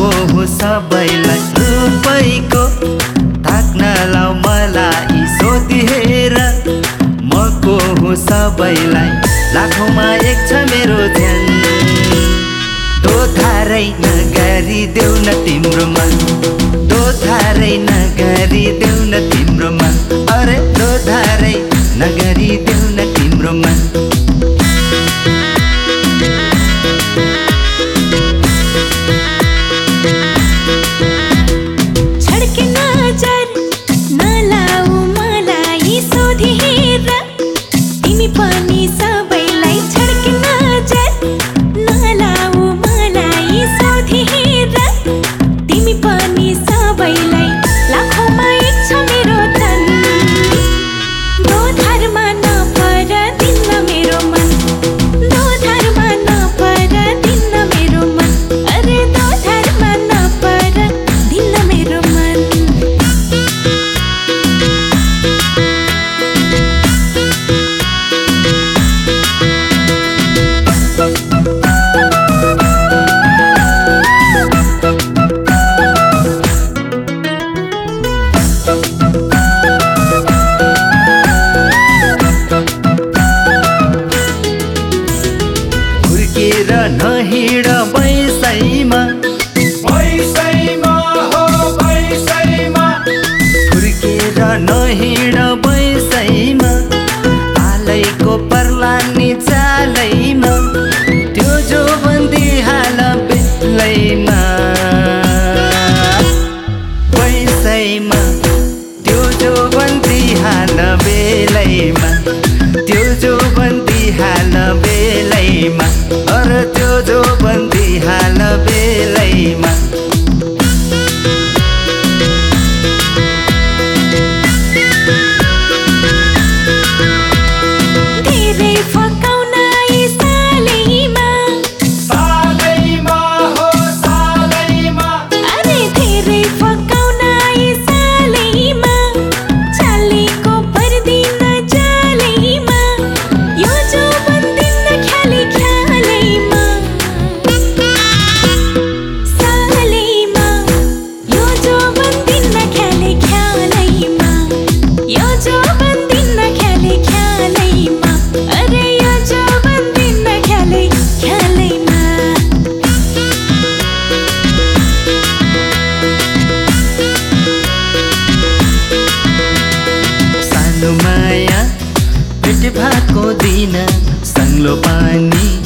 को हो सबैलाई रुपैको थाक्न लाउ मलाई सोधिहेर म को हो सबैलाई लाखौँमा एक छ मेरो ध्यान। दोधारै नगरी देऊ न तिम्रो मन। दोधारै नगरी देऊ न तिम्रो मन। अरे दोधारै नगरी देऊ न तिम्रो मन। नहिँड बैसैमा। बैसैमा हो बैसैमा। हुर्केर नहिँड बैसैमा। हालैको पर्लानी चालैमा त्यो जो बन्दी हाल बेलैमा बैसैमा त्यो जो बन्दी हाल बेलैमा। त्यो जो बन्दी हाल बेलैमा। त्यो जो बन्दी हाल बेलैमा दिन सङ्लो पानी